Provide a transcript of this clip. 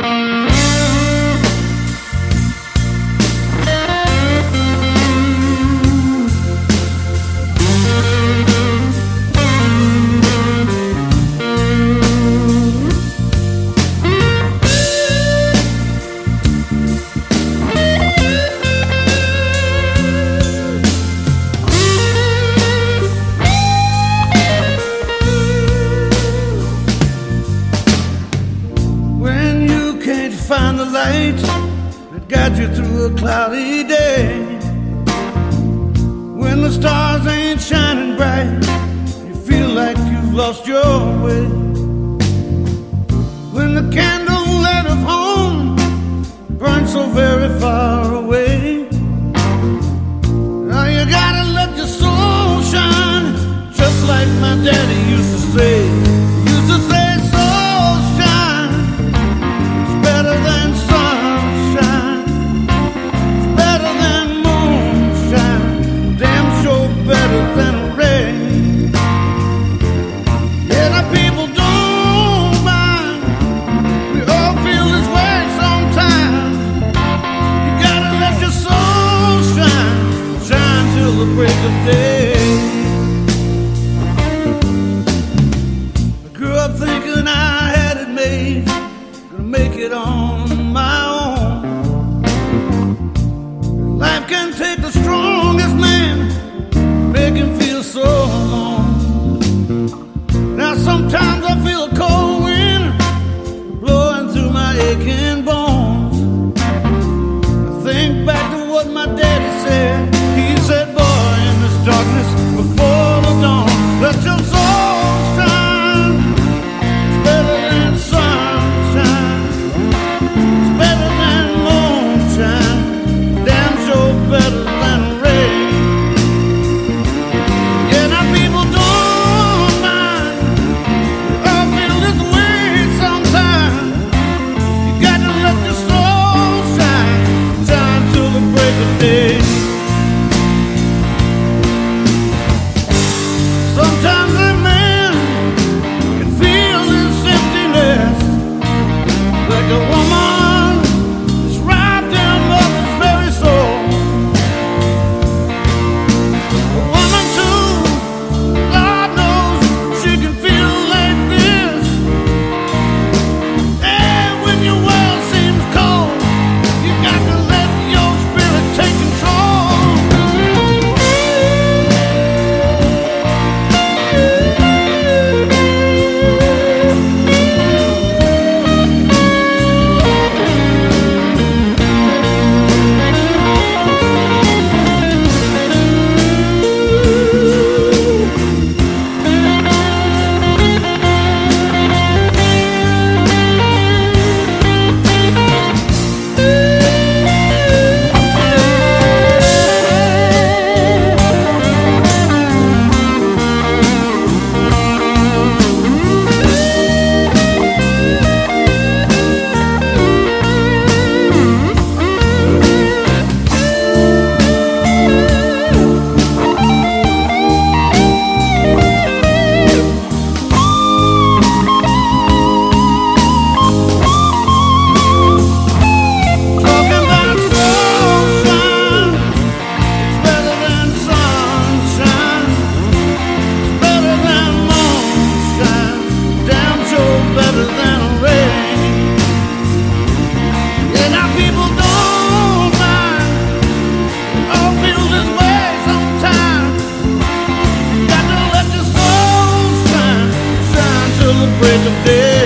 When that you through a cloudy day. When the stars ain't shining bright, you feel like you've lost your way. When the candle light of home burns so very far away. Now you gotta let your soul shine, just like my daddy used to say. It on vez. querer.